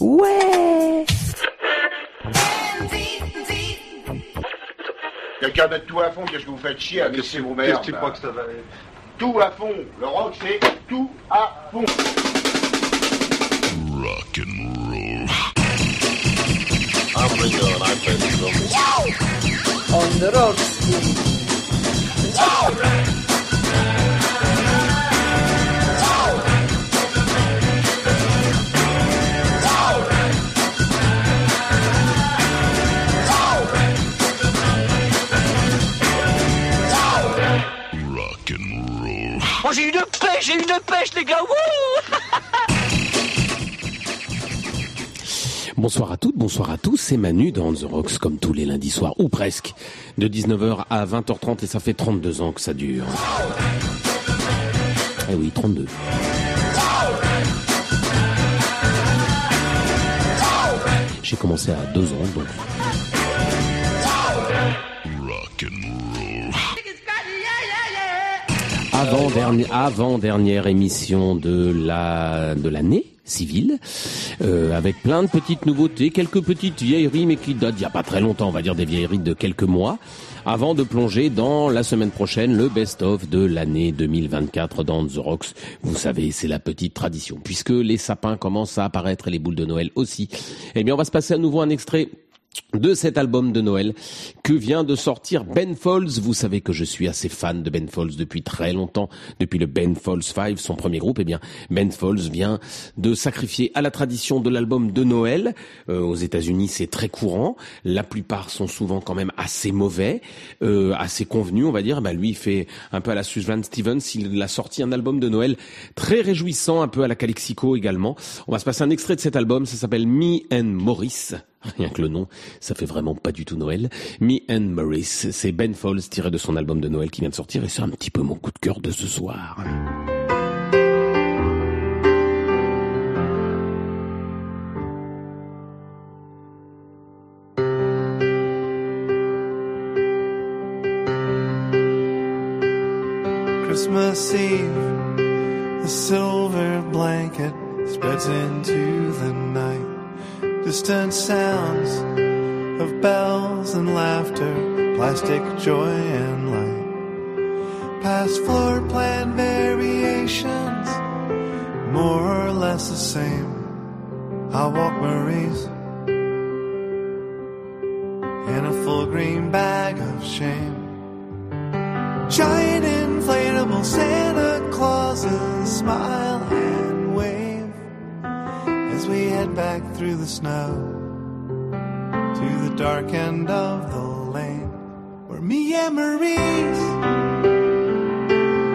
Ouais Quelqu'un met tout à fond, qu'est-ce que vous faites chier à laisser vos mères Qu'est-ce que tu crois que ça va aller Tout à fond Le rock, c'est tout à fond Rock and roll. I'm Ringo and I play the. On the Rocks. Rock Oh, j'ai eu de pêche, j'ai eu de pêche, les gars. Bonsoir à toutes, bonsoir à tous, c'est Manu dans The Rocks comme tous les lundis soirs, ou presque, de 19h à 20h30 et ça fait 32 ans que ça dure. Eh oui, 32. J'ai commencé à deux ans, donc avant dernière, avant émission de la de l'année civile, euh, avec plein de petites nouveautés, quelques petites vieilleries, mais qui datent d'il y a pas très longtemps, on va dire des vieilleries de quelques mois, avant de plonger dans la semaine prochaine le best-of de l'année 2024 dans The Rocks. Vous savez, c'est la petite tradition, puisque les sapins commencent à apparaître et les boules de Noël aussi. Eh bien, on va se passer à nouveau un extrait de cet album de Noël que vient de sortir Ben Folds. Vous savez que je suis assez fan de Ben Folds depuis très longtemps, depuis le Ben Folds 5, son premier groupe. Eh bien, Ben Folds vient de sacrifier à la tradition de l'album de Noël. Euh, aux États-Unis, c'est très courant. La plupart sont souvent quand même assez mauvais, euh, assez convenus, on va dire. Bah, lui, il fait un peu à la Suzanne Stevens. Il a sorti un album de Noël très réjouissant, un peu à la Calexico également. On va se passer un extrait de cet album. Ça s'appelle Me and Maurice. Rien que le nom, ça fait vraiment pas du tout Noël. Me and Maurice, c'est Ben Folds tiré de son album de Noël qui vient de sortir et c'est un petit peu mon coup de cœur de ce soir. Christmas Eve, the silver blanket spreads into the night. Distant sounds of bells and laughter, plastic joy and light. Past floor plan variations, more or less the same. I'll walk Marie's in a full green bag of shame. Giant inflatable Santa Clauses smile we head back through the snow to the dark end of the lane where me and Maurice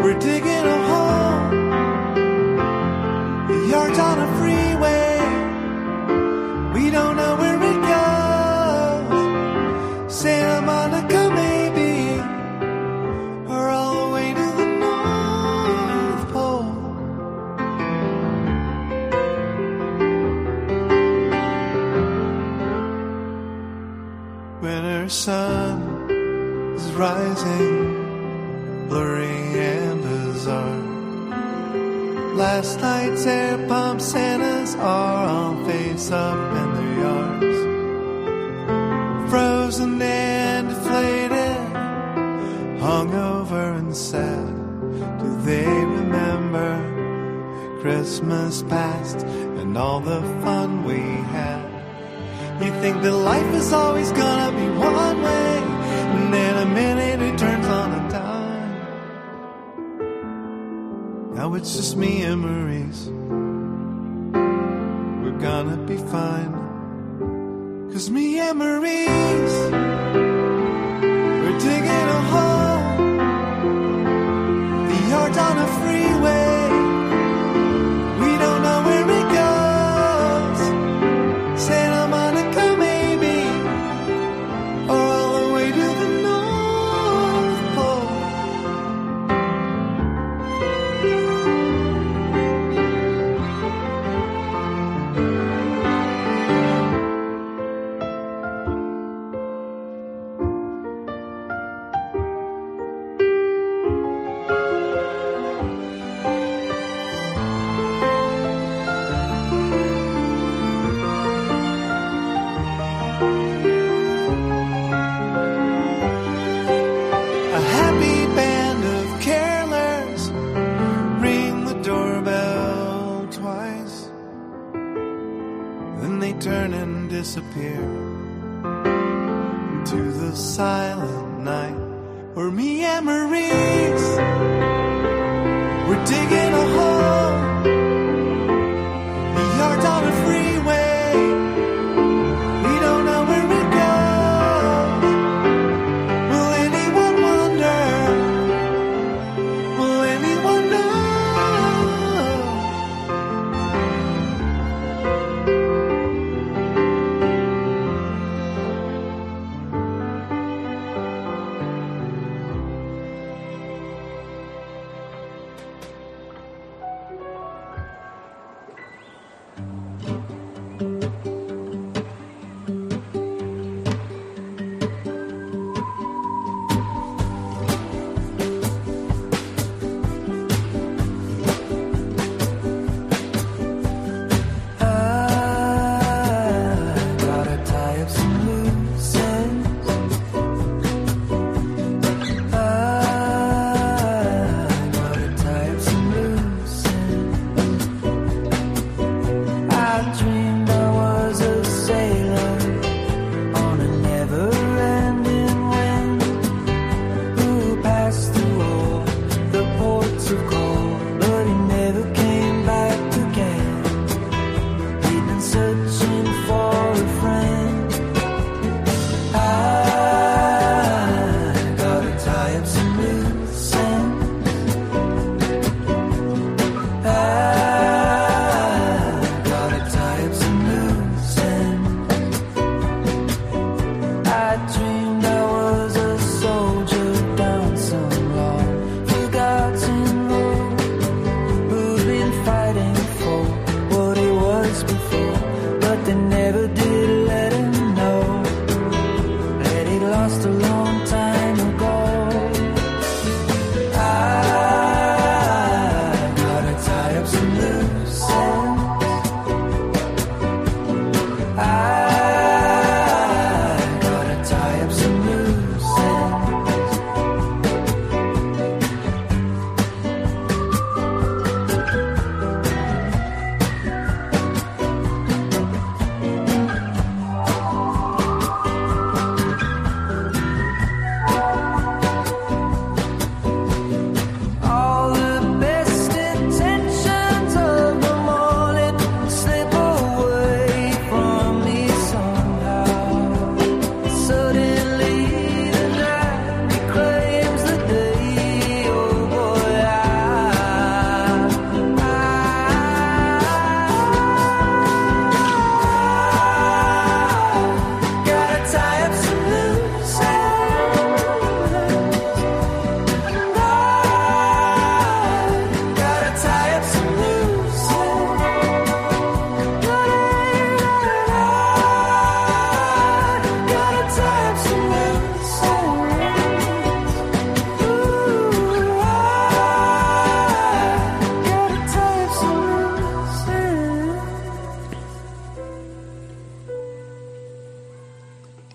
we're digging a sun is rising, blurry and bizarre. Last night's air pump Santas are all face up in their yards. Frozen and deflated hungover and sad. Do they remember Christmas past and all the fun we had? You think that life is always gonna be one way, and in a minute it turns on a dime. Now it's just me and Maurice. We're gonna be fine. Cause me and Maurice,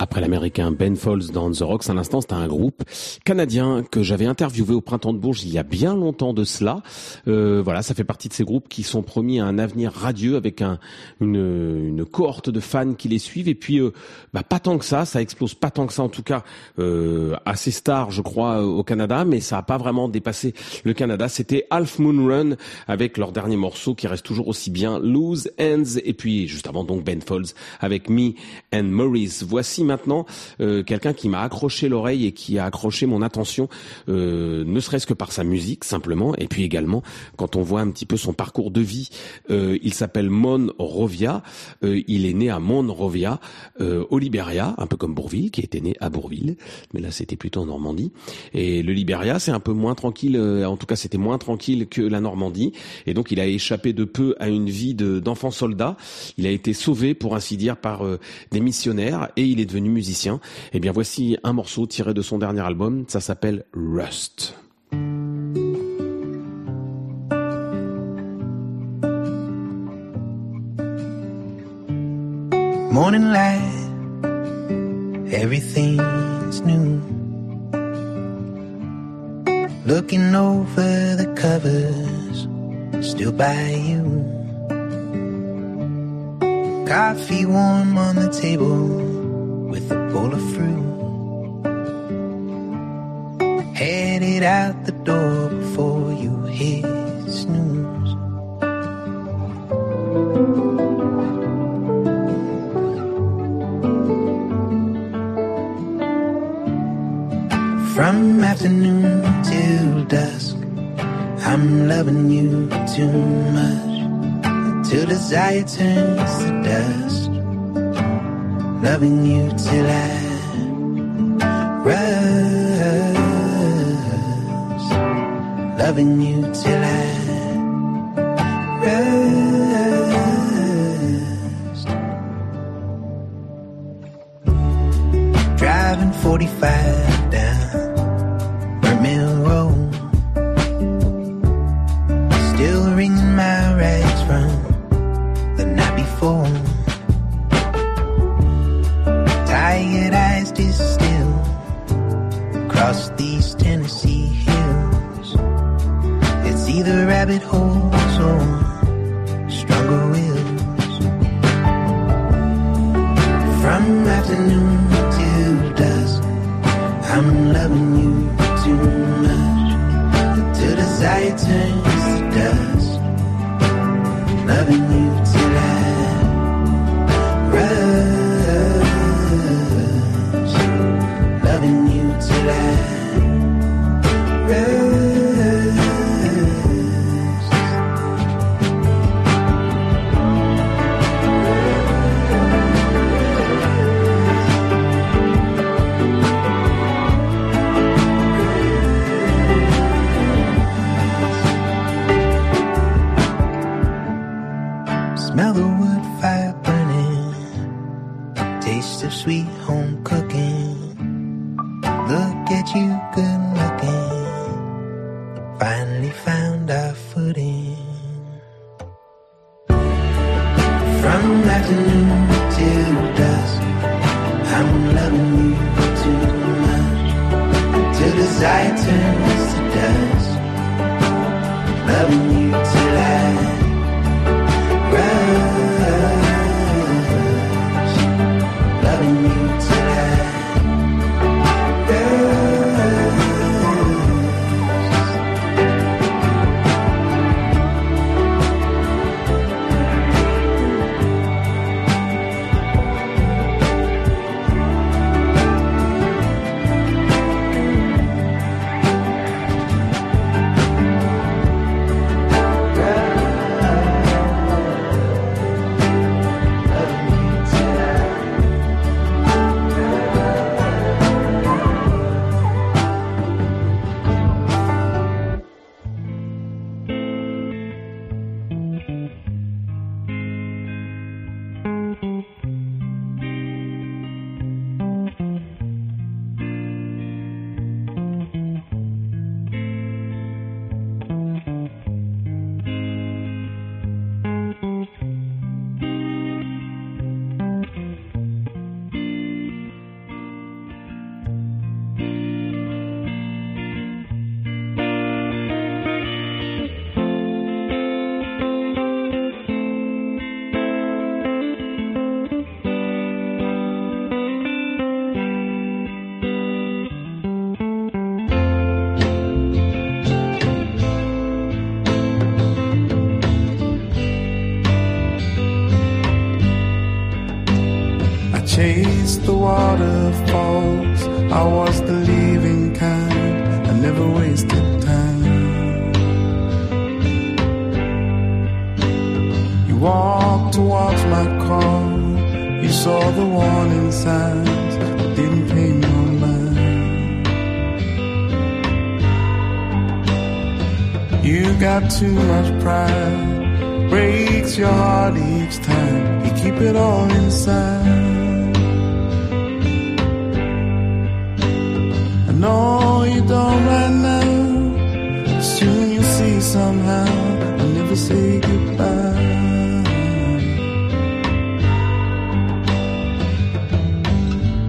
Après l'américain Ben Folds dans The Rocks, à l'instant, c'était un groupe canadien que j'avais interviewé au printemps de Bourges il y a bien longtemps de cela. Euh, voilà, ça fait partie de ces groupes qui sont promis à un avenir radieux avec un, une, une cohorte de fans qui les suivent. Et puis, euh, bah, pas tant que ça, ça explose pas tant que ça en tout cas, euh, assez star, je crois, au Canada, mais ça a pas vraiment dépassé le Canada. C'était Half Moon Run avec leur dernier morceau qui reste toujours aussi bien, Loose Ends. Et puis, juste avant donc Ben Folds avec Me and Maurice. Voici maintenant euh, quelqu'un qui m'a accroché l'oreille et qui a accroché mon attention, euh, ne serait-ce que par sa musique simplement, et puis également quand on voit un petit peu son parcours de vie. Euh, il s'appelle Mon Rovia, Euh, il est né à Monrovia, euh, au Liberia, un peu comme Bourville, qui était né à Bourville, mais là c'était plutôt en Normandie. Et le Liberia, c'est un peu moins tranquille, euh, en tout cas c'était moins tranquille que la Normandie, et donc il a échappé de peu à une vie de- d'enfant soldat. Il a été sauvé, pour ainsi dire, par des missionnaires, et il est devenu musicien. Eh bien voici un morceau tiré de son dernier album, ça s'appelle Rust. Morning light, everything's new. Looking over the covers, still by you. Coffee warm on the table with a bowl of fruit. Headed out the door before you hit snooze. From afternoon till dusk, I'm loving you too much. Till desire turns to dust loving you till I rest. loving you till I rest. Driving 45.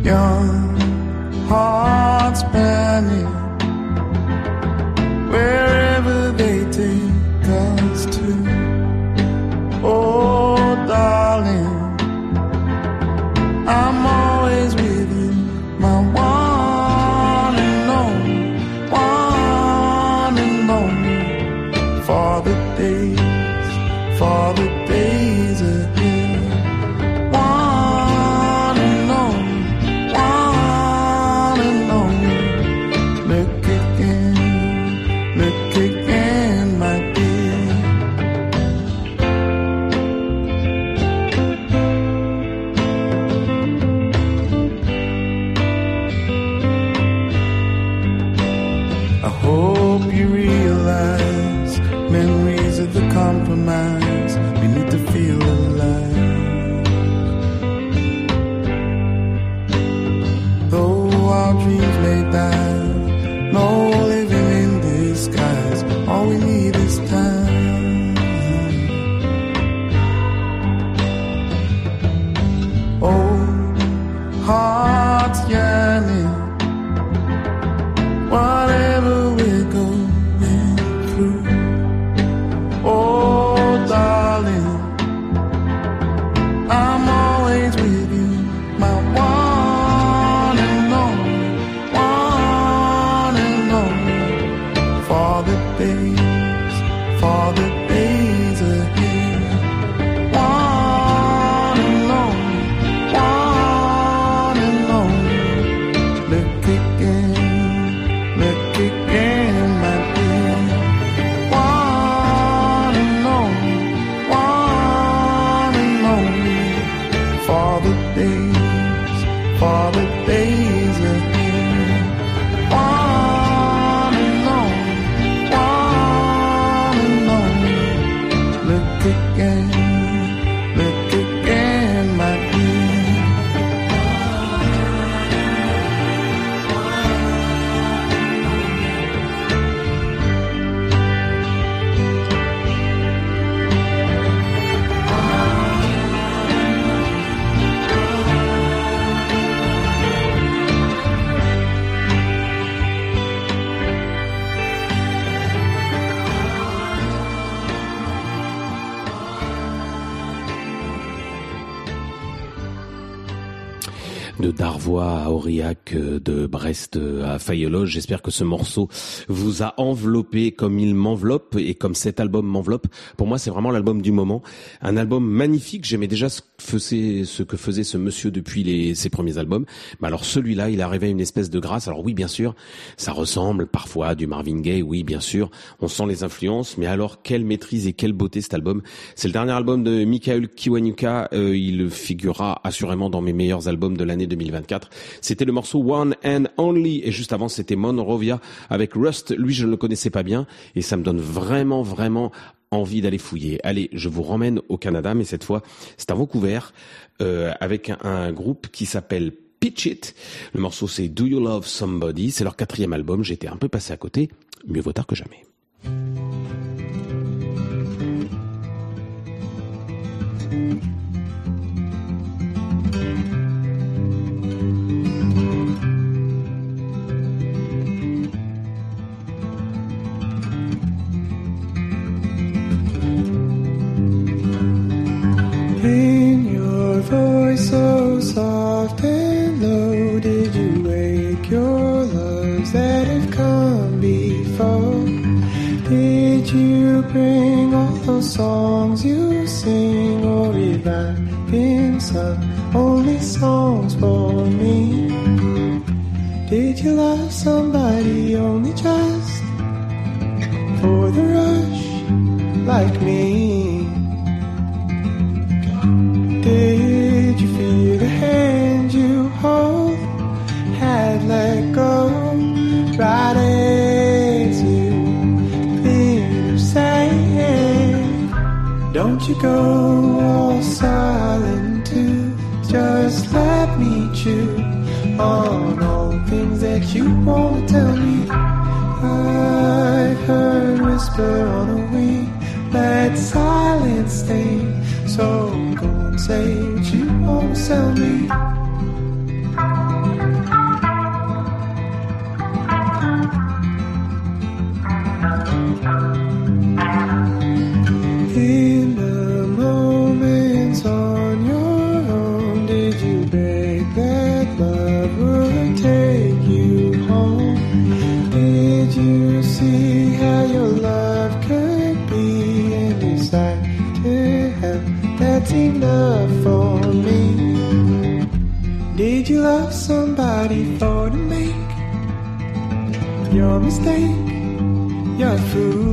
young hearts burning. Brest euh, à Fayologe. J'espère que ce morceau vous a enveloppé comme il m'enveloppe et comme cet album m'enveloppe. Pour moi, c'est vraiment l'album du moment. Un album magnifique. J'aimais déjà ce faisait, ce que faisait ce monsieur depuis les, ses premiers albums. Mais alors celui-là, il arrivait à une espèce de grâce. Alors oui, bien sûr, ça ressemble parfois à du Marvin Gaye. Oui, bien sûr, on sent les influences. Mais alors, quelle maîtrise et quelle beauté cet album. C'est le dernier album de Michael Kiwanuka. Euh, il figurera assurément dans mes meilleurs albums de l'année 2024. C'était le morceau One and Only et juste avant c'était Monrovia avec Rust. Lui je ne le connaissais pas bien et ça me donne vraiment vraiment envie d'aller fouiller. Allez, je vous ramène au Canada mais cette fois c'est à Vancouver euh, avec un, groupe qui s'appelle Pitch It. Le morceau c'est Do You Love Somebody? C'est leur quatrième album. J'étais un peu passé à côté. Mieux vaut tard que jamais. Your loves that have come before? Did you bring all those songs you sing, or revive in some only songs for me? Did you love somebody only just go all silent too? Just let me chew on all things that you wanna tell me. I've heard whisper on a wing, let silence stay. So go and say what you wanna tell me. your mistake, you're.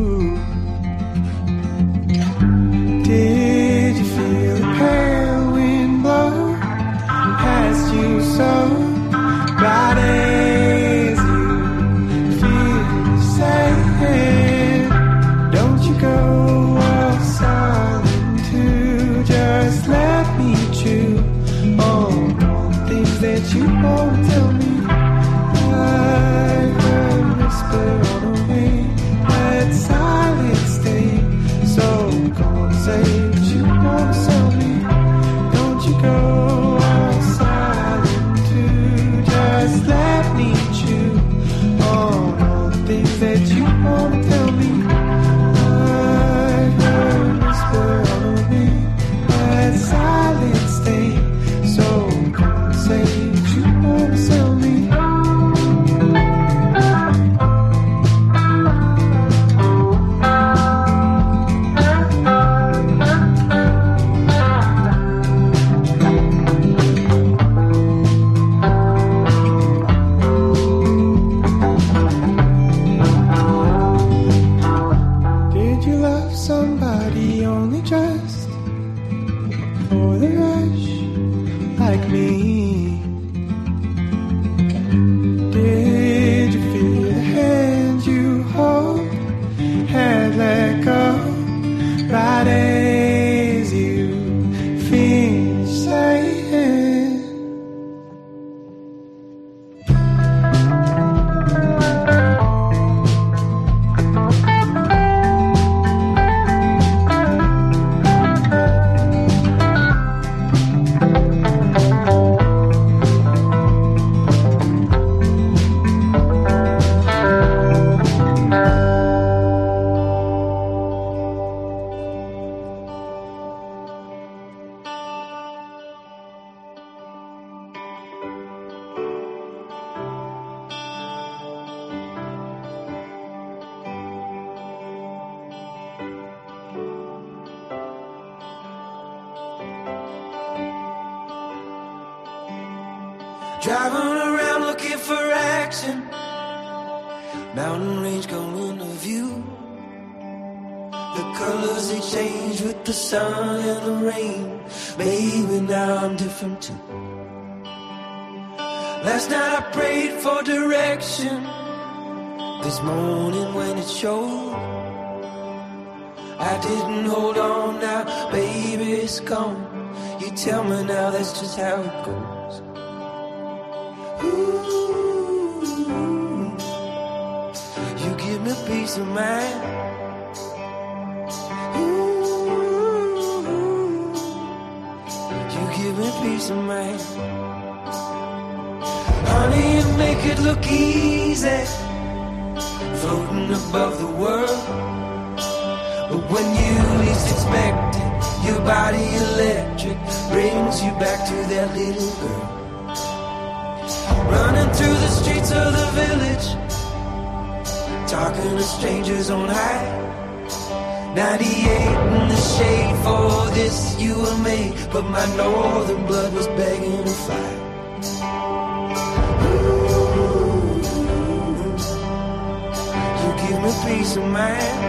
Peace of mind.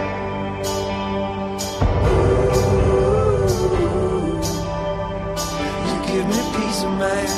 Ooh, You give me peace of mind.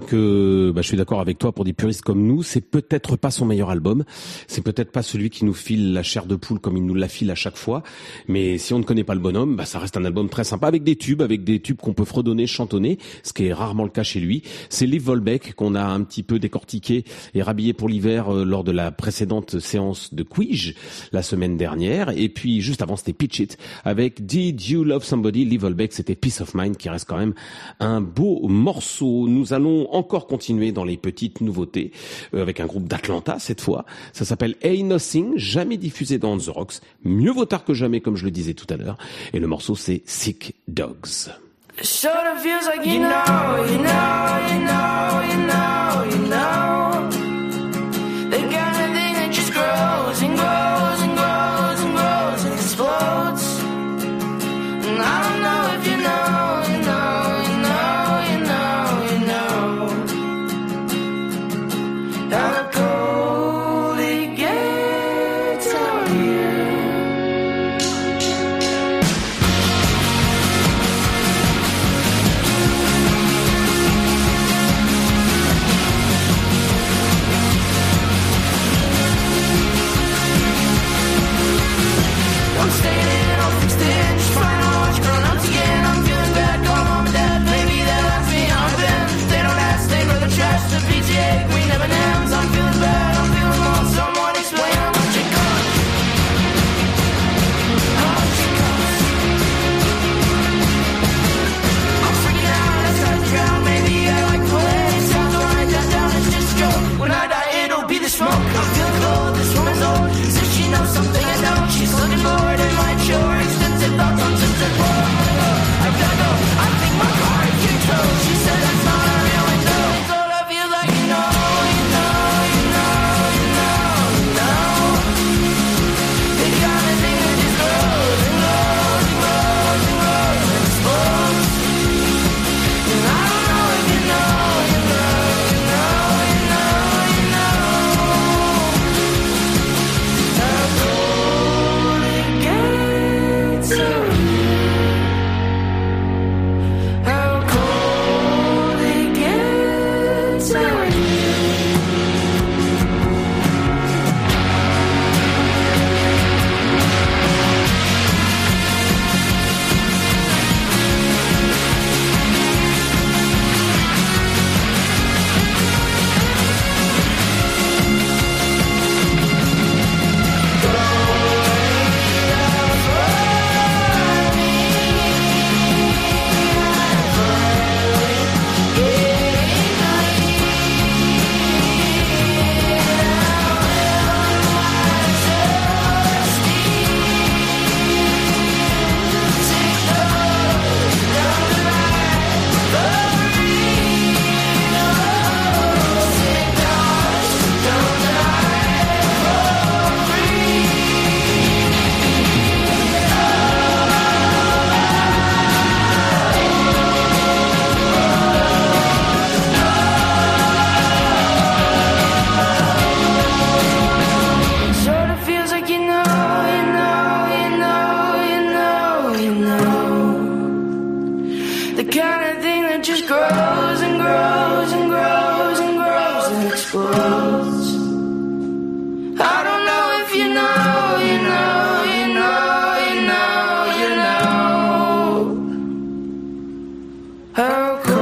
Que bah, je suis d'accord avec toi. Pour des puristes comme nous, c'est peut-être pas son meilleur album. C'est peut-être pas celui qui nous file la chair de poule comme il nous la file à chaque fois. Mais si on ne connaît pas le bonhomme, bah, ça reste un album très sympa avec des tubes, avec des tubes qu'on peut fredonner, chantonner, ce qui est rarement le cas chez lui. C'est Liv Volbeck qu'on a un petit peu décortiqué et rhabillé pour l'hiver euh, lors de la précédente séance de Quij la semaine dernière. Et puis juste avant, c'était Pitch It avec Did You Love Somebody? Liv Volbeck, c'était Peace of Mind qui reste quand même un beau morceau. Nous allons encore continuer dans les petites nouveautés euh, avec un groupe d'Atlanta cette fois. Ça s'appelle Hey Nothing, jamais diffusé dans The Rocks. Mieux vaut tard que jamais, comme je le disais tout à l'heure. Et le morceau, c'est Sick Dogs. Her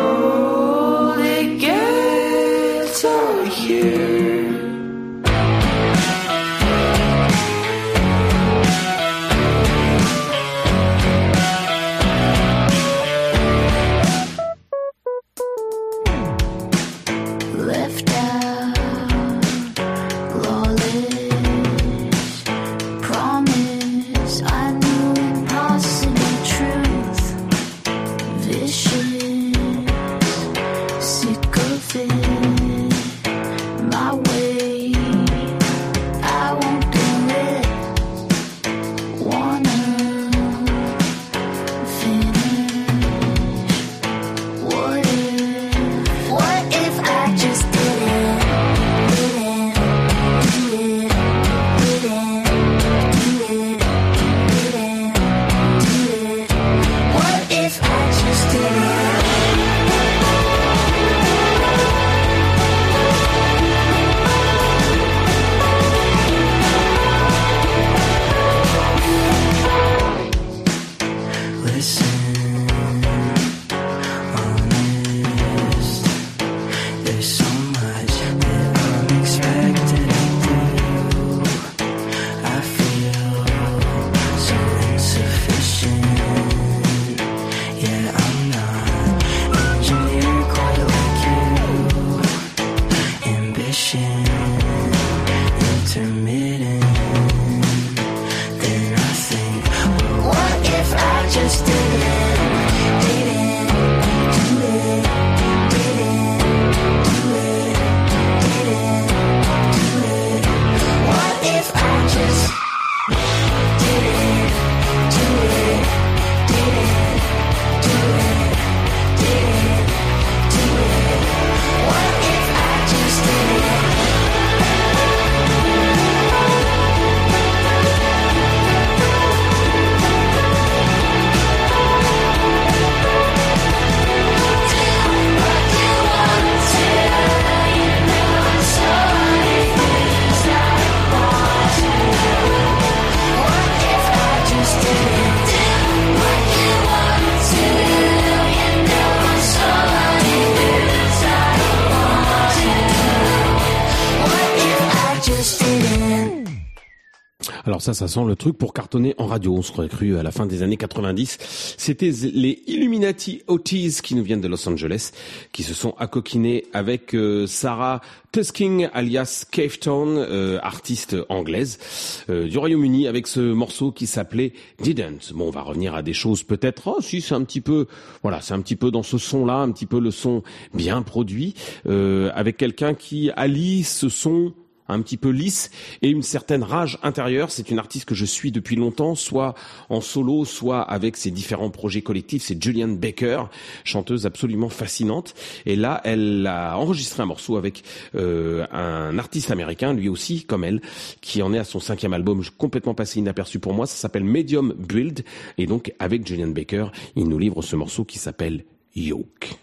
ça, ça sent le truc pour cartonner en radio. On se serait cru à la fin des années 90. C'était les Illuminati Otis qui nous viennent de Los Angeles, qui se sont accoquinés avec euh, Sarah Tusking alias Cave Town, euh, artiste anglaise euh, du Royaume-Uni, avec ce morceau qui s'appelait Didn't. Bon, on va revenir à des choses peut-être. Oh, si, c'est un petit peu, voilà, c'est un petit peu dans ce son-là, un petit peu le son bien produit, avec quelqu'un qui allie ce son un petit peu lisse et une certaine rage intérieure. C'est une artiste que je suis depuis longtemps, soit en solo, soit avec ses différents projets collectifs. C'est Julian Baker, chanteuse absolument fascinante. Et là, elle a enregistré un morceau avec euh, un artiste américain, lui aussi, comme elle, qui en est à son cinquième album, complètement passé inaperçu pour moi. Ça s'appelle Medium Build. Et donc, avec Julian Baker, il nous livre ce morceau qui s'appelle Yoke.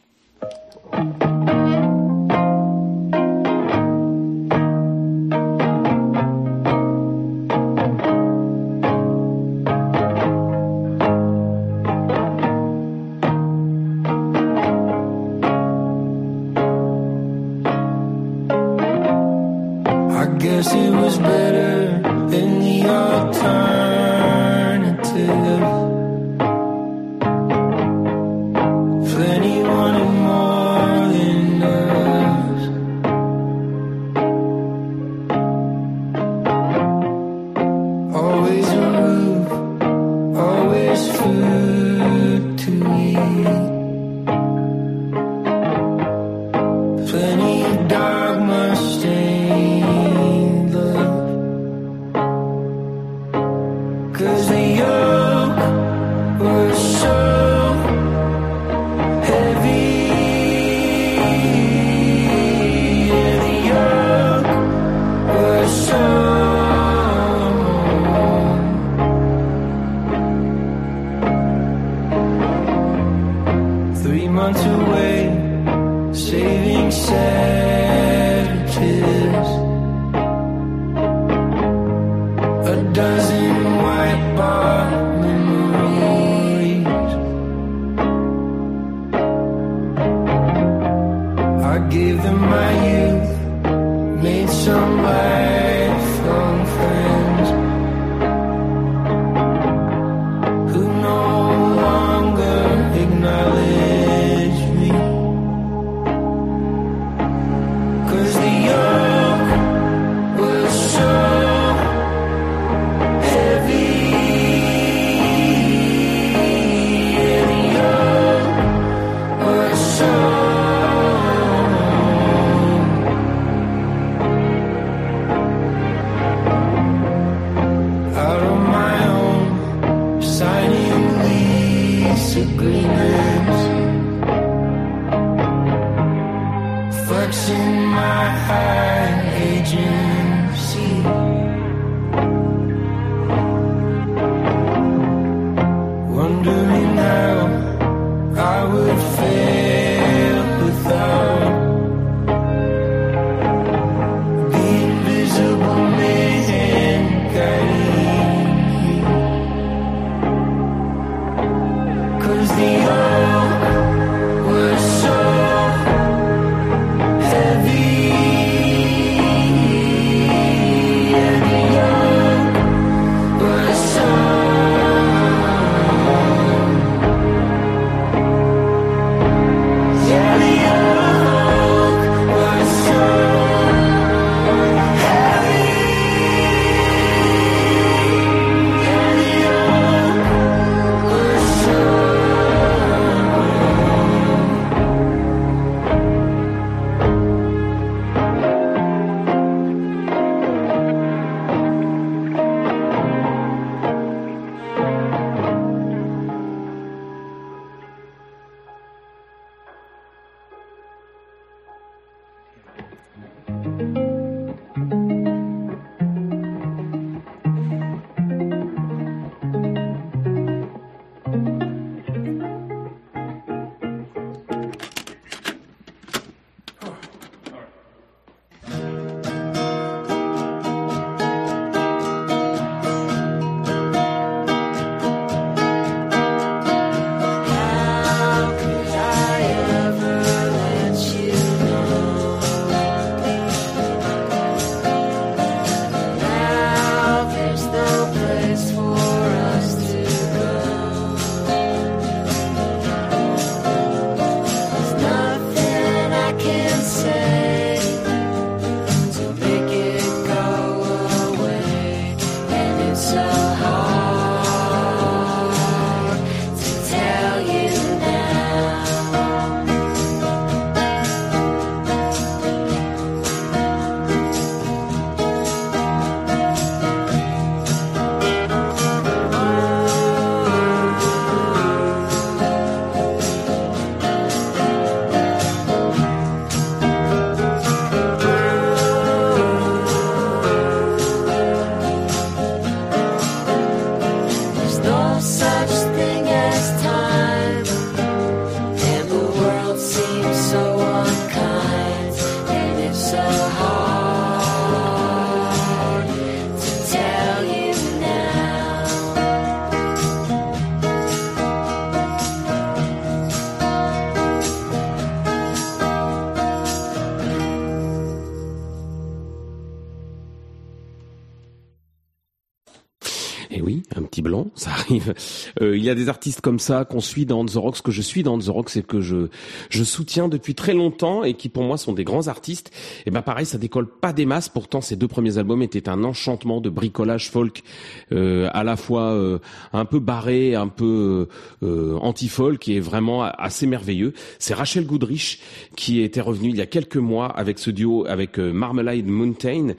Il y a des artistes comme ça qu'on suit dans The Rocks, que je suis dans The Rocks et que je je soutiens depuis très longtemps et qui pour moi sont des grands artistes. Et ben pareil, ça décolle pas des masses. Pourtant, ces deux premiers albums étaient un enchantement de bricolage folk, euh, à la fois euh, un peu barré, un peu euh, anti-folk, est vraiment assez merveilleux. C'est Rachel Goodrich qui était revenue il y a quelques mois avec ce duo avec euh, Marmalade Mountain,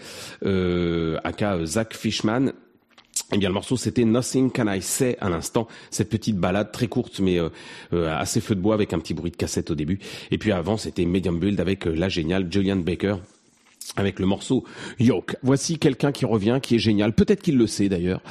euh, aka Zach Fishman. Eh bien, le morceau, c'était Nothing Can I Say à l'instant. Cette petite balade très courte, mais euh, euh, assez feu de bois avec un petit bruit de cassette au début. Et puis avant, c'était Medium Build avec euh, la géniale Julian Baker avec le morceau Yoke. Voici quelqu'un qui revient, qui est génial. Peut-être qu'il le sait d'ailleurs.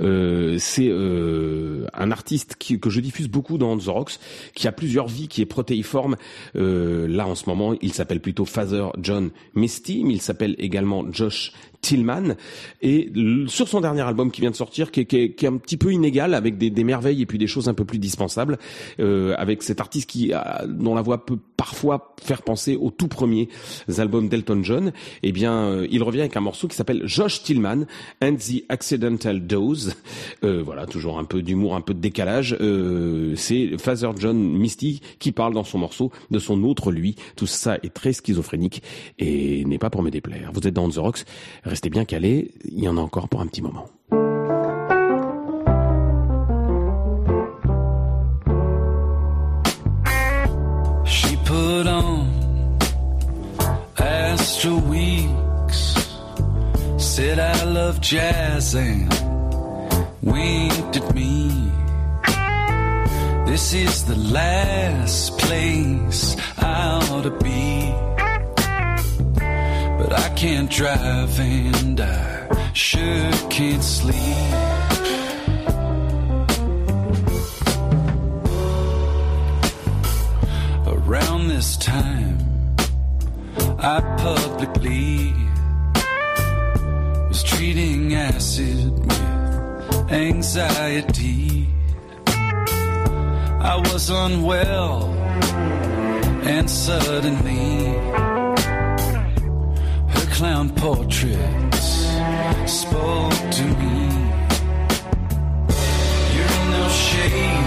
Euh, c'est euh, un artiste qui, que je diffuse beaucoup dans The Rocks, qui a plusieurs vies, qui est protéiforme. Euh, là, en ce moment, il s'appelle plutôt Father John Misty, mais il s'appelle également Josh Tillman. Et sur son dernier album qui vient de sortir, qui est, un petit peu inégal, avec des, merveilles et puis des choses un peu plus dispensables, euh, avec cet artiste qui dont la voix peut parfois faire penser aux tout premiers albums d'Elton John, eh bien, euh, il revient avec un morceau qui s'appelle Josh Tillman and the Accidental Dose. Euh, voilà, toujours un peu d'humour, un peu de décalage. C'est Father John Misty qui parle dans son morceau de son autre lui. Tout ça est très schizophrénique et n'est pas pour me déplaire. Vous êtes dans The Rocks, restez bien calés, il y en a encore pour un petit moment. She put on Astro Weeks, said I love jazz and winked at me. This is the last place I ought to be. But I can't drive and I sure can't sleep. Around this time, I publicly was treating acid with anxiety. I was unwell, and suddenly, clown portraits spoke to me. You're in no shape.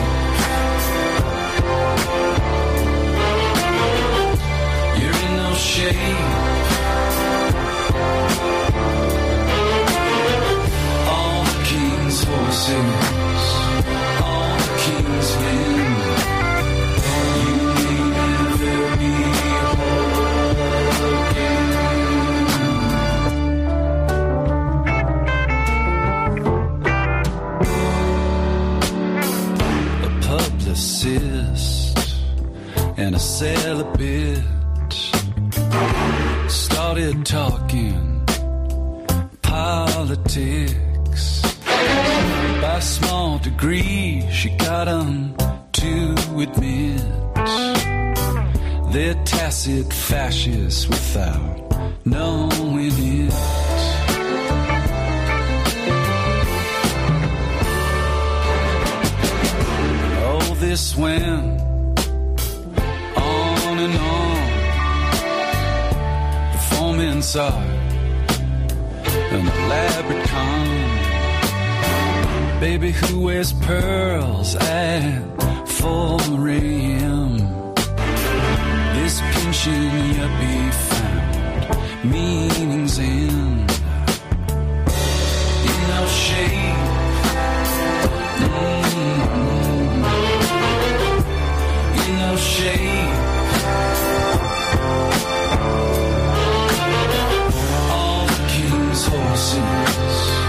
You're in no shape. All the king's horses, publicist and a celibate started talking politics. By small degree, she got 'em to admit they're tacit fascists without knowing it. This went on and on performance art, an elaborate con. Baby who wears pearls at 4 a.m. This pension yuppie found meanings in. In no shape. Mm. In no shape. All the king's horses,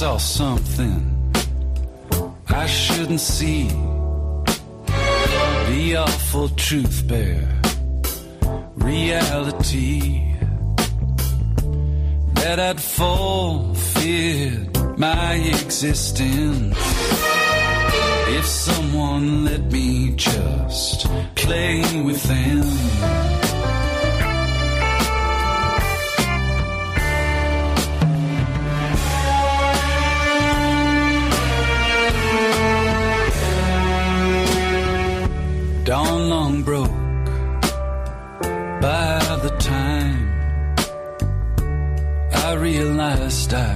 saw something I shouldn't see. The awful truth bear reality that I'd forfeit my existence if someone let me just play within. Realized I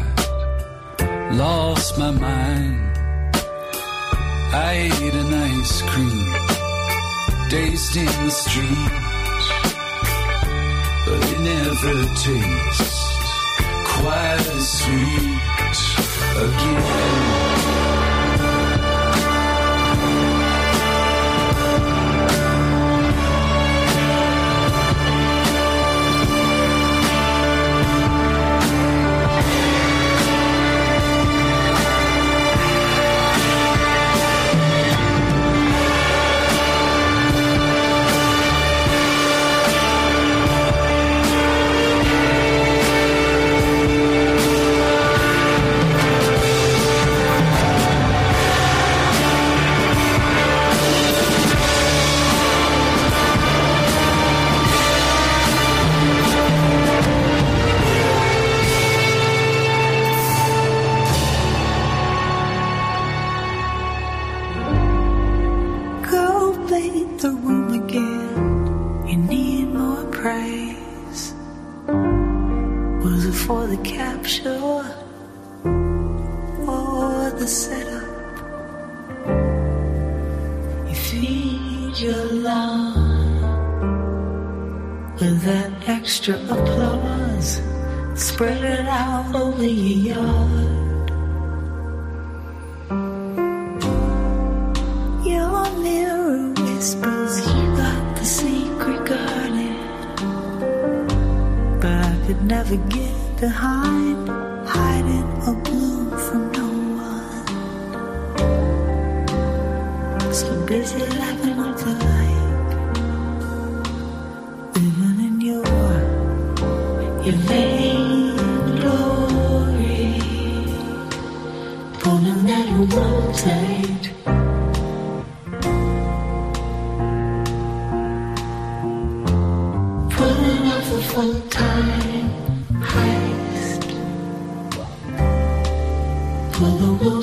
lost my mind. I ate an ice cream, dazed in the street, but it never tastes quite as sweet again. For the capture or the setup? You feed your lawn with that extra applause. Spread it out over your yard. Your mirror whispers you got the secret garden. But I could never get behind hiding a bloom from no one. So busy laughing up the light. Living in your, your vain glory. Pulling that roll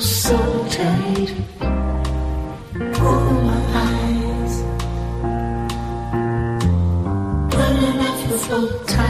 so tight. My eyes. Full time.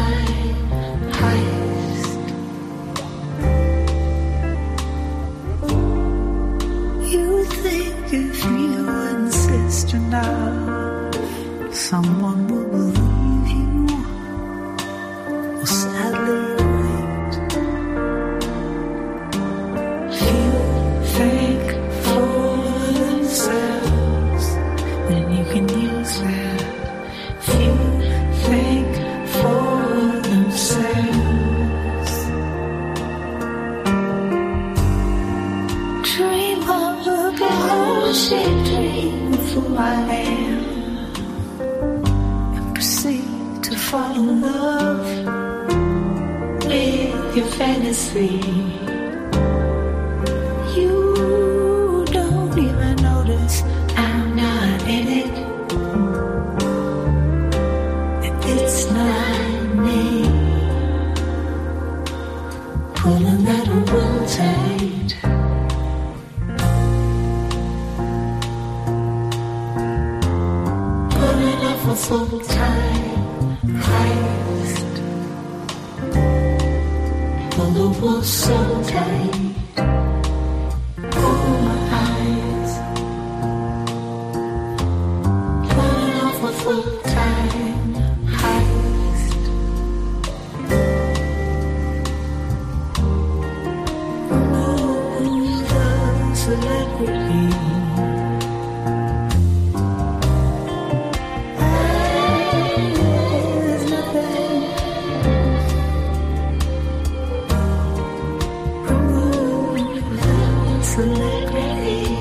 celebrity.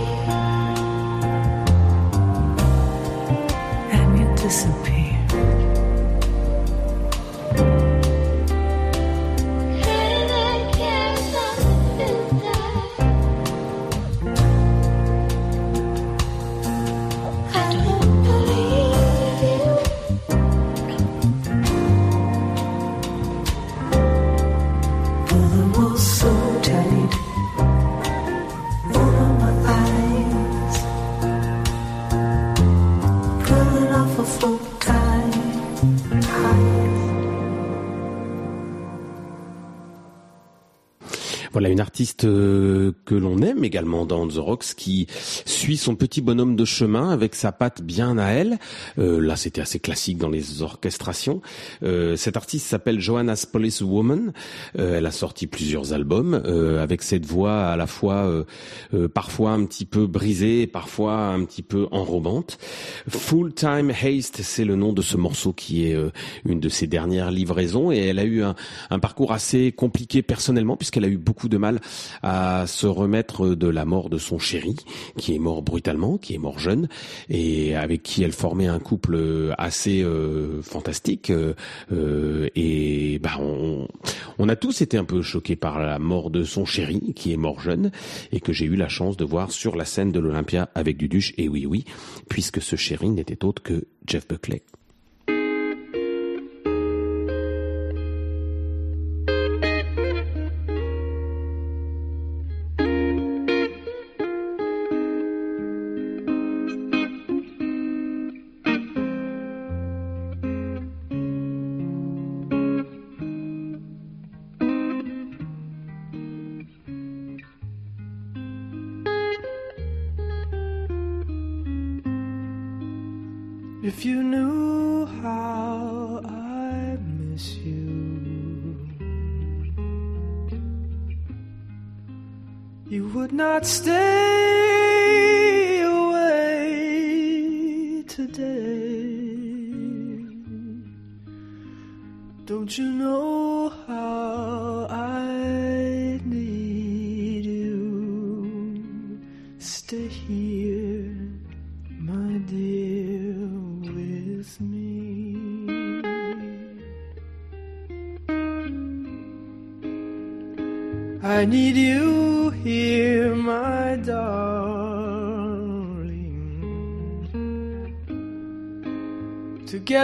I'm your. Artiste euh, que l'on aime également dans The Rocks qui suit son petit bonhomme de chemin avec sa patte bien à elle. Euh, là, c'était assez classique dans les orchestrations. Euh, cette artiste s'appelle Johanna's Police Woman. Euh, elle a sorti plusieurs albums euh, avec cette voix à la fois euh, euh, parfois un petit peu brisée, parfois un petit peu enrobante. Full Time Haste, c'est le nom de ce morceau qui est une de ses dernières livraisons et elle a eu un, un parcours assez compliqué personnellement puisqu'elle a eu beaucoup de mal à se remettre de la mort de son chéri qui est mort brutalement, qui est mort jeune et avec qui elle formait un couple assez euh, fantastique euh, euh, et bah on, on a tous été un peu choqués par la mort de son chéri qui est mort jeune et que j'ai eu la chance de voir sur la scène de l'Olympia avec Duduche et oui oui puisque ce chéri n'était autre que Jeff Buckley. What's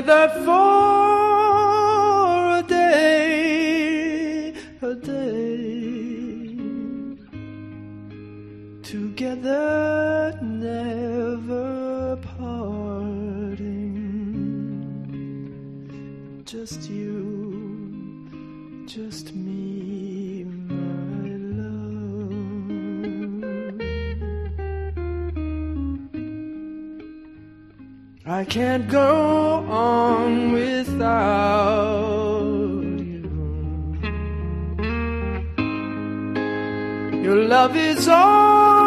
Together for a day, a day. Together, never parting. Just you, just me, I can't go on without you. Your love is all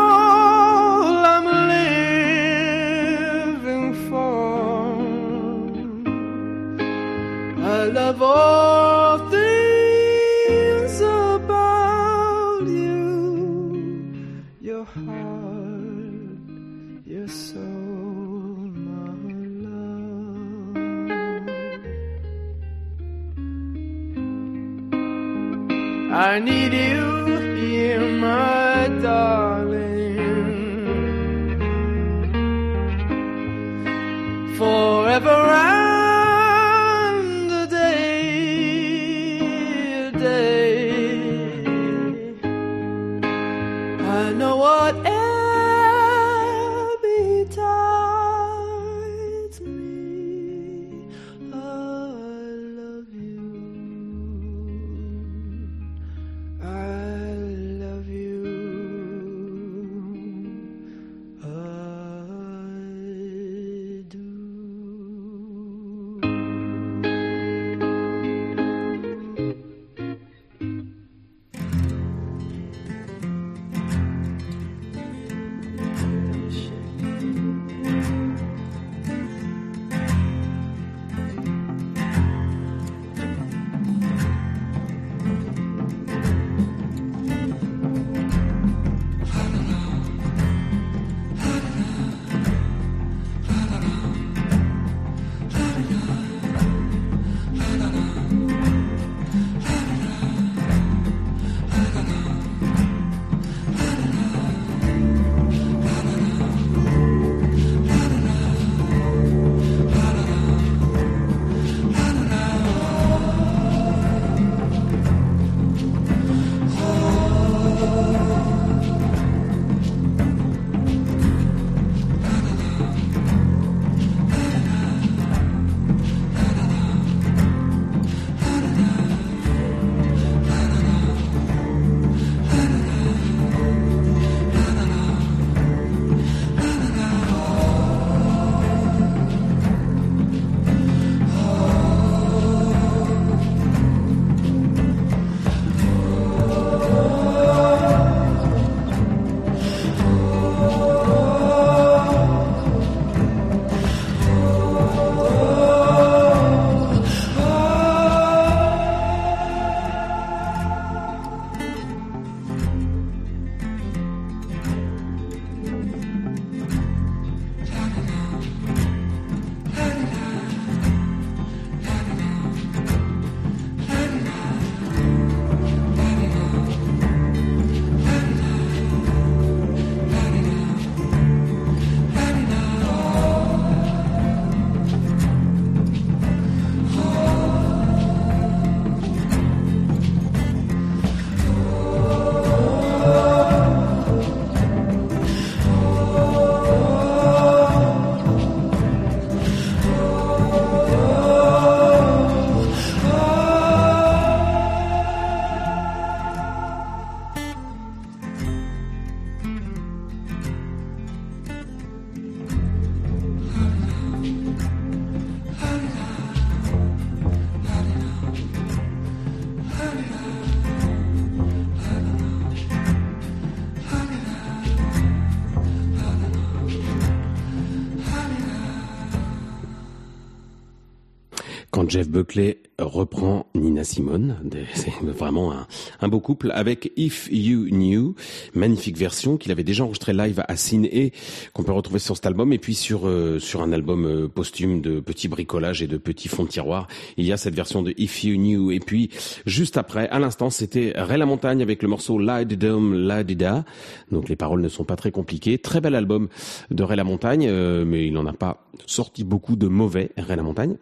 Jeff Buckley reprend Nina Simone. C'est vraiment un, beau couple avec If You Knew, magnifique version qu'il avait déjà enregistrée live à Ciné, qu'on peut retrouver sur cet album et puis sur euh, sur un album euh, posthume de petits bricolages et de petits fonds de tiroir. Il y a cette version de If You Knew et puis juste après, à l'instant, c'était Ray la Montagne avec le morceau La Di Dum La Di Da. Donc les paroles ne sont pas très compliquées. Très bel album de Ray la Montagne, euh, mais il n'en a pas sorti beaucoup de mauvais Ray la Montagne.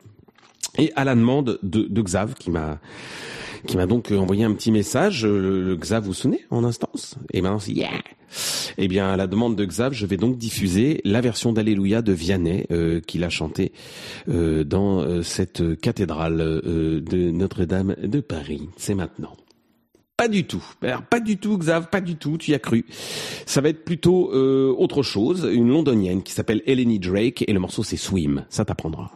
Et à la demande de, de Xav qui m'a qui m'a donc envoyé un petit message. Euh, Xav, vous souvenez en instance? Et maintenant c'est yeah. Eh bien, à la demande de Xav, je vais donc diffuser la version d'Alléluia de Vianney euh, qu'il a chanté euh, dans euh, cette cathédrale euh, de Notre-Dame de Paris. C'est maintenant. Pas du tout. Alors, pas du tout, Xav, pas du tout, tu y as cru. Ça va être plutôt euh, autre chose, une londonienne qui s'appelle Eleni Drake et le morceau c'est Swim. Ça t'apprendra.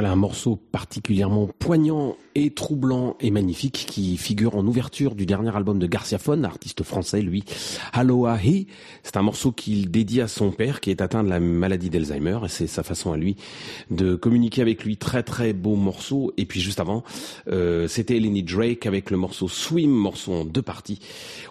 Voilà un morceau particulièrement poignant et troublant et magnifique qui figure en ouverture du dernier album de Garcia Fon, artiste français lui, Aloha He. C'est un morceau qu'il dédie à son père qui est atteint de la maladie d'Alzheimer et c'est sa façon à lui de communiquer avec lui. Très très beau morceau. Et puis juste avant, euh, c'était Eleni Drake avec le morceau Swim, morceau en deux parties.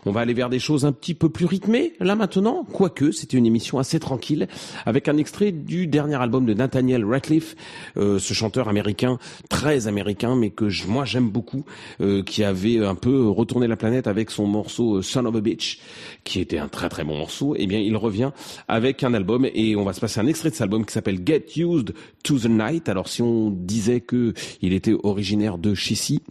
On va aller vers des choses un petit peu plus rythmées là maintenant, quoique c'était une émission assez tranquille avec un extrait du dernier album de Nathaniel Ratcliffe, euh, chanteur américain très américain mais que moi j'aime beaucoup, euh, qui avait un peu retourné la planète avec son morceau euh, Son of a Bitch, qui était un très très bon morceau. Et bien il revient avec un album et on va se passer un extrait de cet album qui s'appelle Get Used to the Night. Alors si on disait que il était originaire de Chissy,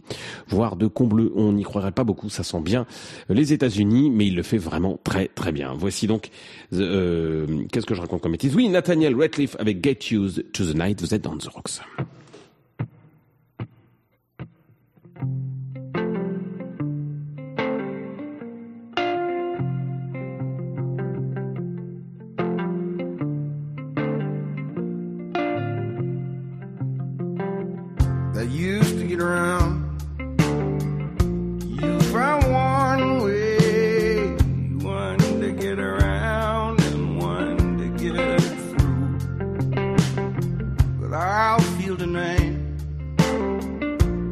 voire de Combleu, on n'y croirait pas beaucoup. Ça sent bien les États-Unis, mais il le fait vraiment très très bien. Voici donc euh, qu'est-ce que je raconte comme bêtise? Oui, Nathaniel Ratcliffe avec Get Used to the Night. Vous êtes dans The Rocks. Around. You found one way, one to get around and one to get through. But I'll feel the tonight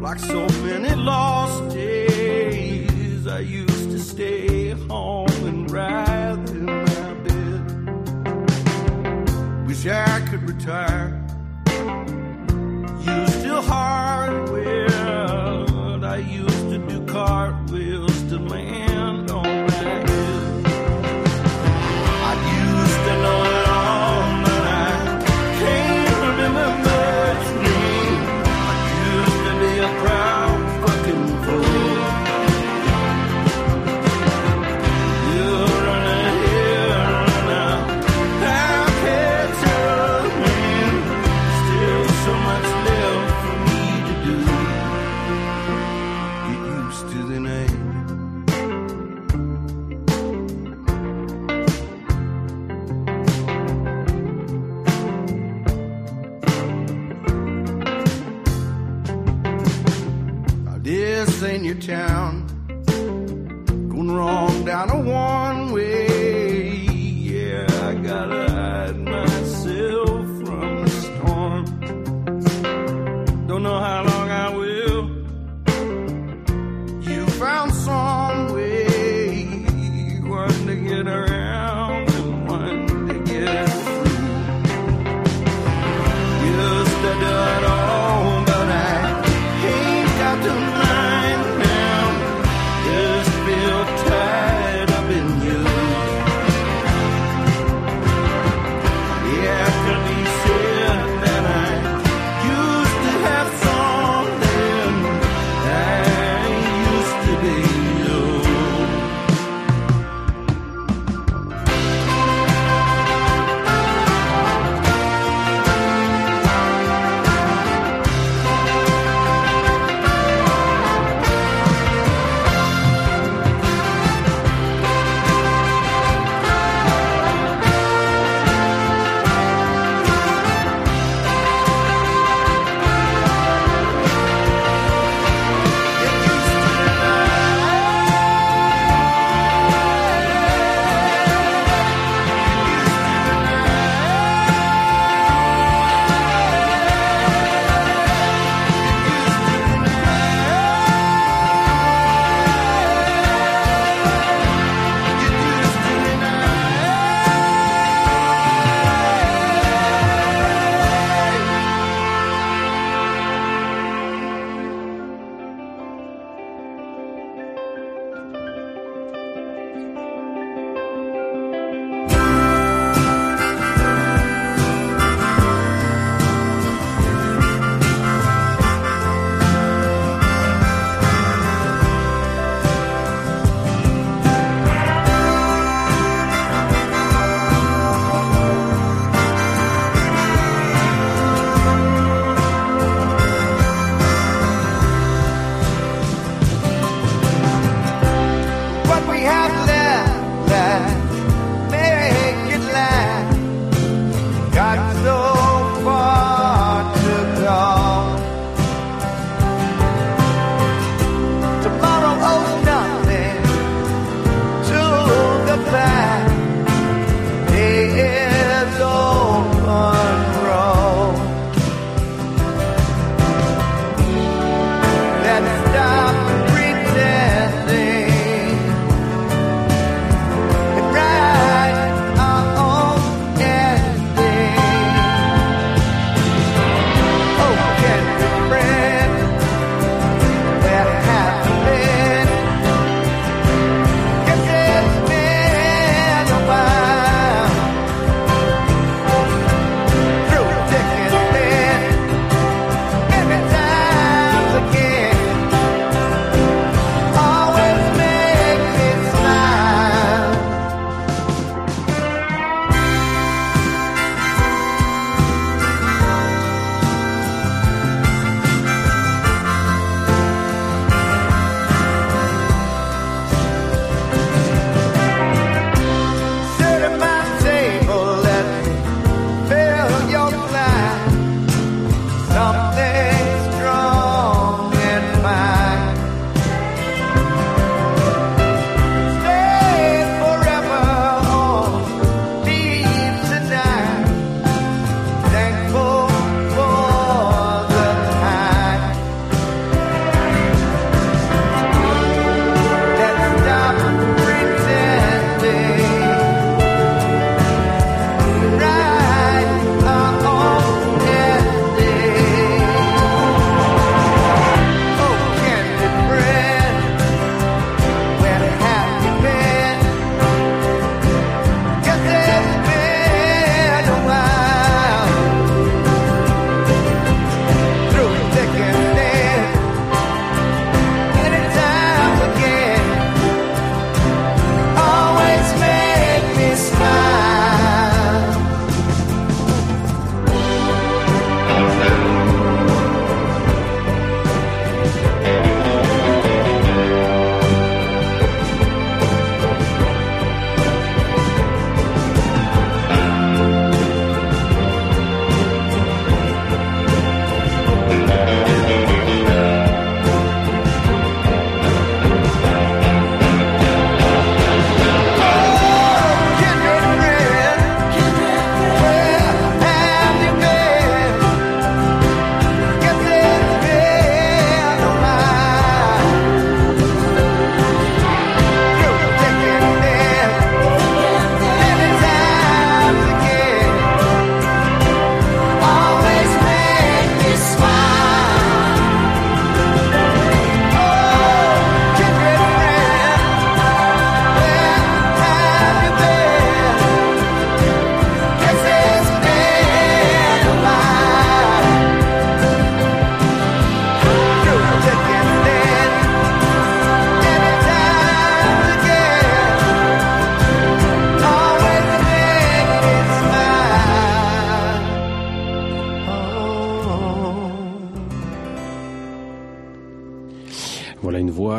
like so many lost days. I used to stay home and writhe in my bed. Wish I could retire You still hardware. I used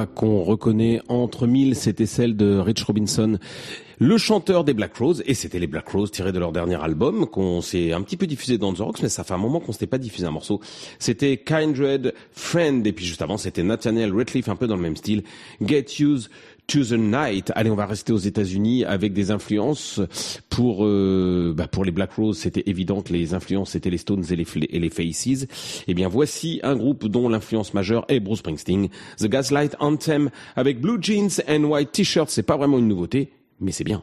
qu'on reconnaît entre mille, c'était celle de Rich Robinson, le chanteur des Black Rose, et c'était les Black Rose tirés de leur dernier album, qu'on s'est un petit peu diffusé dans The Rocks, mais ça fait un moment qu'on s'était pas diffusé un morceau. C'était Kindred Friend, et puis juste avant, c'était Nathaniel Rateliff, un peu dans le même style, Get Used to the Night. Allez, on va rester aux États-Unis avec des influences pour euh, bah pour les Black Rose. C'était évident que les influences c'était les Stones et les, et les Faces. Eh bien, voici un groupe dont l'influence majeure est Bruce Springsteen. The Gaslight Anthem avec blue jeans and white t-shirt. C'est pas vraiment une nouveauté, mais c'est bien.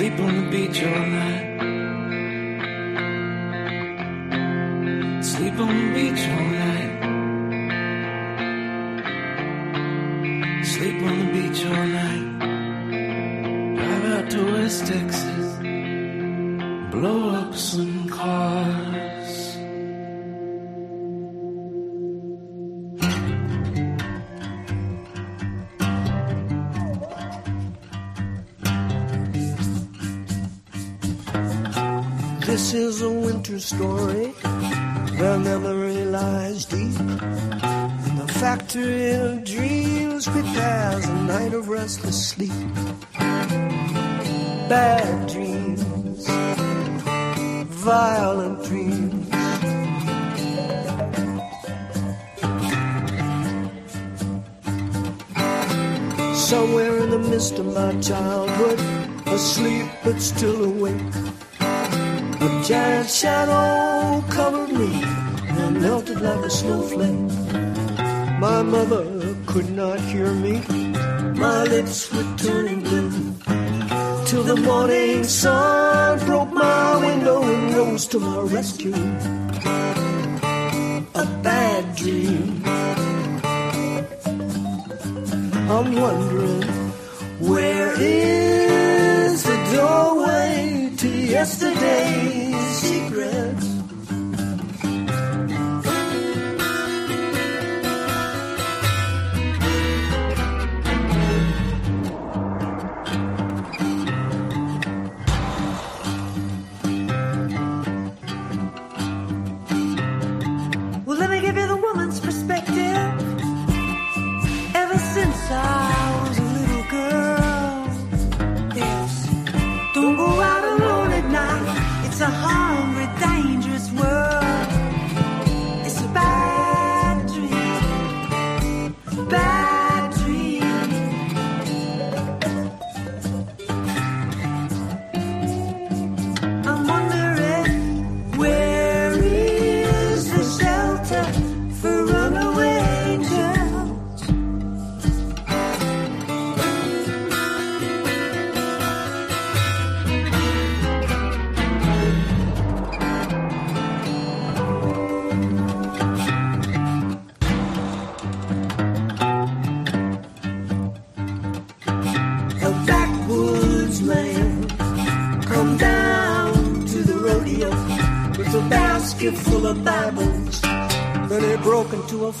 Sleep on the beach all night. Story memory lies deep. In the factory of dreams prepares a night of restless sleep. Bad dreams, violent dreams. Somewhere in the mist of my childhood, asleep but still awake. A giant shadow covered me and melted like a snowflake. My mother could not hear me. My lips were turning blue. Till the morning sun broke my window and rose to my rescue. A bad dream. I'm wondering where is the to yesterday's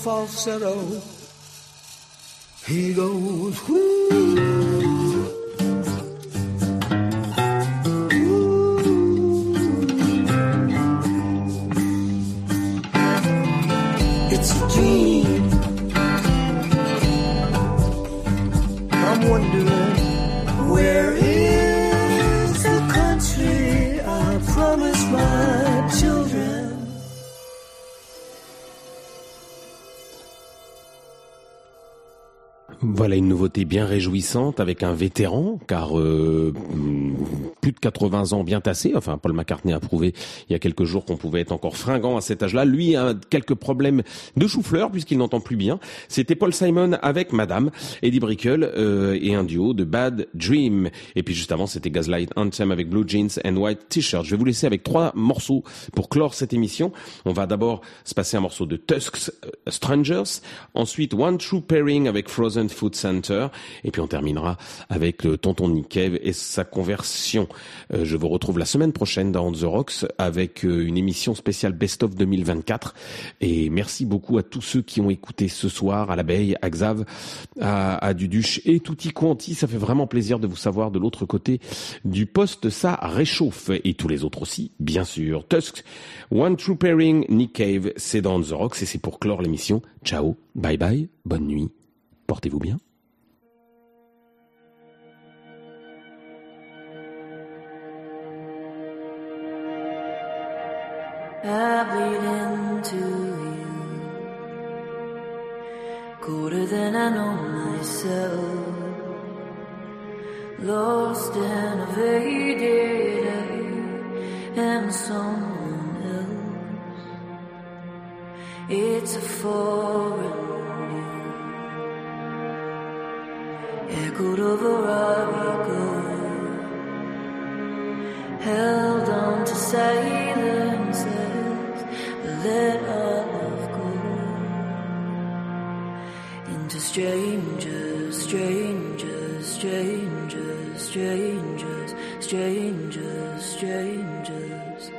falsetto. He goes, whoo. Bien réjouissante avec un vétéran, car euh, de 80 ans bien tassé. Enfin, Paul McCartney a prouvé il y a quelques jours qu'on pouvait être encore fringant à cet âge-là. Lui a quelques problèmes de chou-fleur puisqu'il n'entend plus bien. C'était Paul Simon avec Madame, Eddie Brickle euh, et un duo de Bad Dream. Et puis juste avant, c'était Gaslight Anthem avec Blue Jeans and White T-shirt. Je vais vous laisser avec trois morceaux pour clore cette émission. On va d'abord se passer un morceau de Tusks euh, Strangers, ensuite One True Pairing avec Frozen Food Center, et puis on terminera avec le tonton Nick Cave et sa conversion. Euh, je vous retrouve la semaine prochaine dans On The Rocks avec euh, une émission spéciale Best of 2024. Et merci beaucoup à tous ceux qui ont écouté ce soir, à l'abeille, à Xav, à, à Duduche et tutti quanti. Ça fait vraiment plaisir de vous savoir de l'autre côté du poste. Ça réchauffe. Et tous les autres aussi, bien sûr. Tusk, One True Pairing, Nick Cave, c'est dans On The Rocks et c'est pour clore l'émission. Ciao, bye bye, bonne nuit. Portez-vous bien. I bleed into you colder than I know myself. Lost and evaded, I am someone else. It's a foreign echoed over Arabico, held on to silences, let our love go into strangers, strangers, strangers, strangers, strangers, strangers.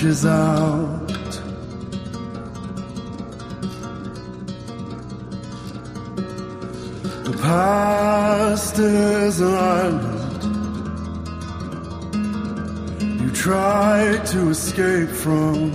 reaches out. The past is an island you try to escape from.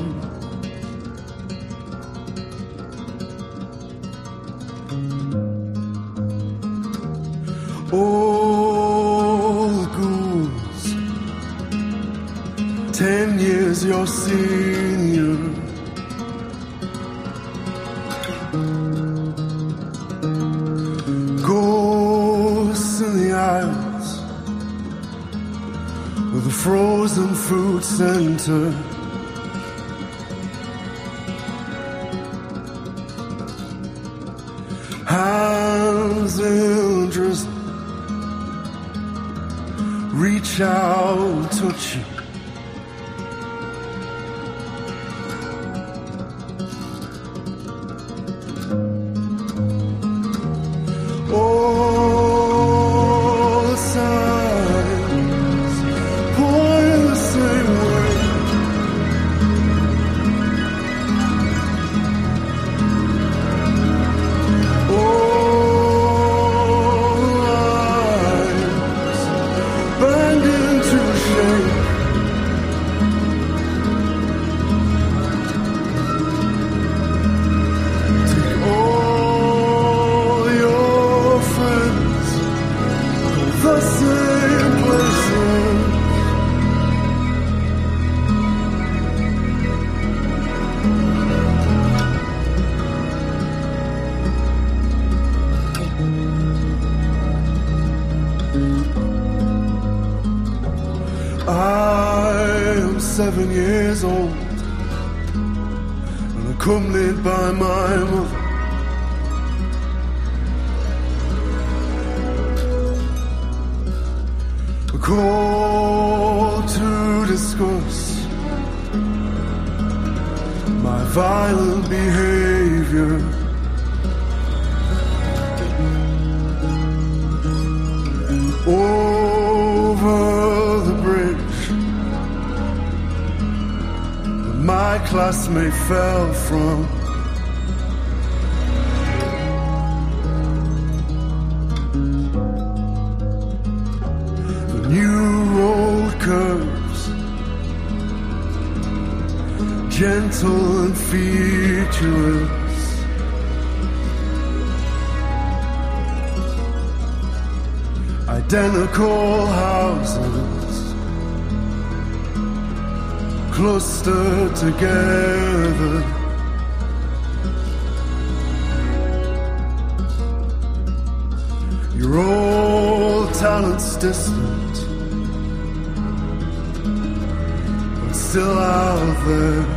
classmate fell from. The new road curves, gentle and featureless. identical houses Clustered together. Your old talent's distant, but still out there.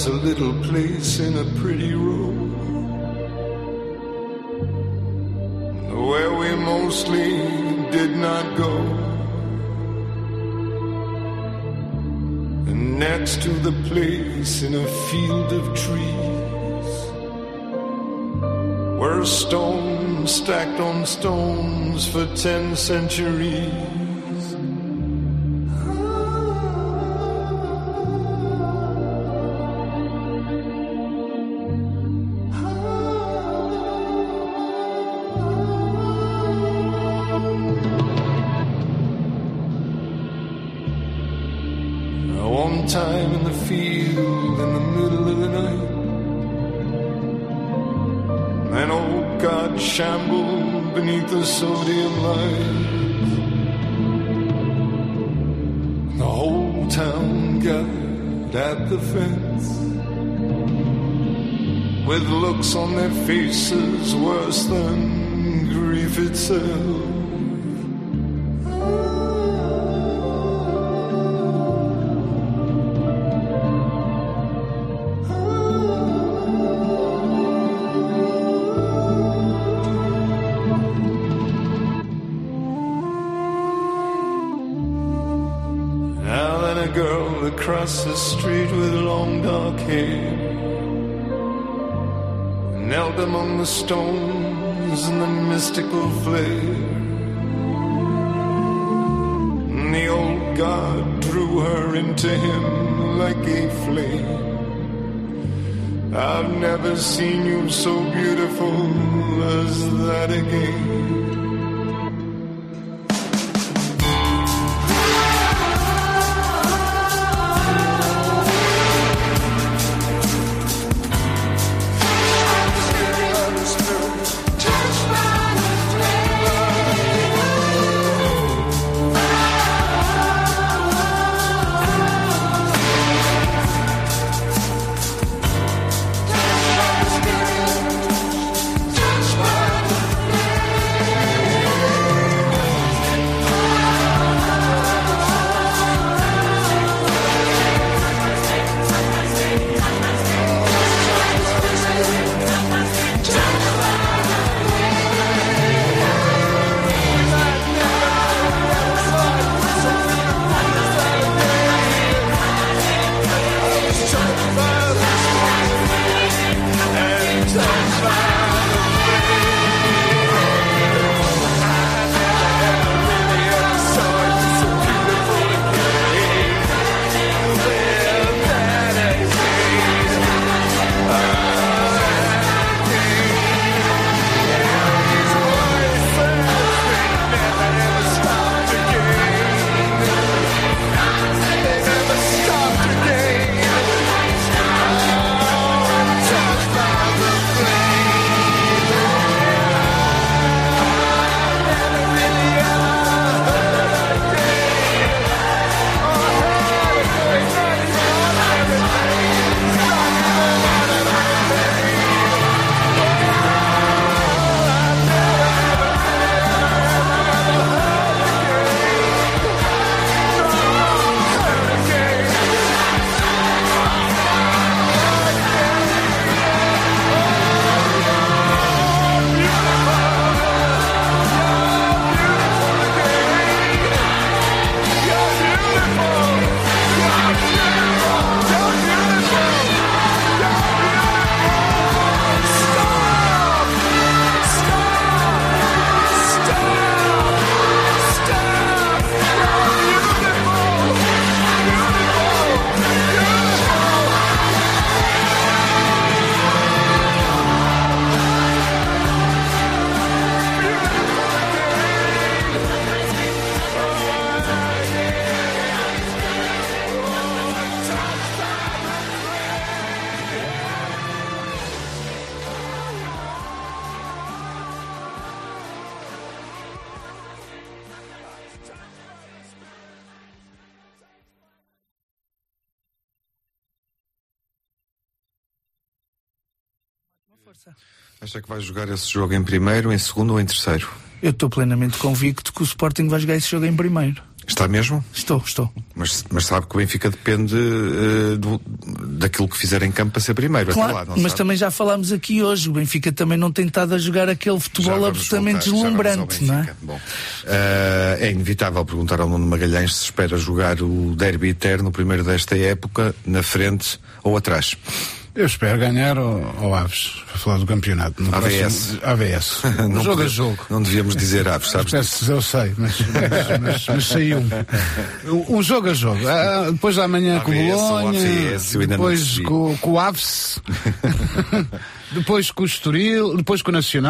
Was a little place in a pretty road where we mostly did not go. And next to the place in a field of trees were stones stacked on stones for ten centuries. Girl across the street with long dark hair knelt among the stones in the mystical flare. And the old god drew her into him like a flame. I've never seen you so beautiful as that again. Vai jogar esse jogo em primeiro, em segundo ou em terceiro? Eu estou plenamente convicto que o Sporting vai jogar esse jogo em primeiro. Está mesmo? Estou, estou. Mas, mas sabe que o Benfica depende eh, do- daquilo que fizer em campo para ser primeiro. Claro, até lá, não mas sabe? também já falámos aqui hoje, o Benfica também não tem estado a jogar aquele futebol absolutamente voltar, deslumbrante, não é? Bom, eh, é inevitável perguntar ao Nuno Magalhães se espera jogar o derby eterno, o primeiro desta época, na frente ou atrás. Eu espero ganhar ao, ao Aves, falar do campeonato. No AVS. próximo- AVS. Não jogo a jogo. Não devíamos dizer aves, sabes? Eu sei, mas, mas, mas, mas saiu um. Um jogo a jogo. Ah, depois amanhã com o AVS Bolonha, AVS, depois com, com o Aves, depois com o Estoril, depois com o Nacional.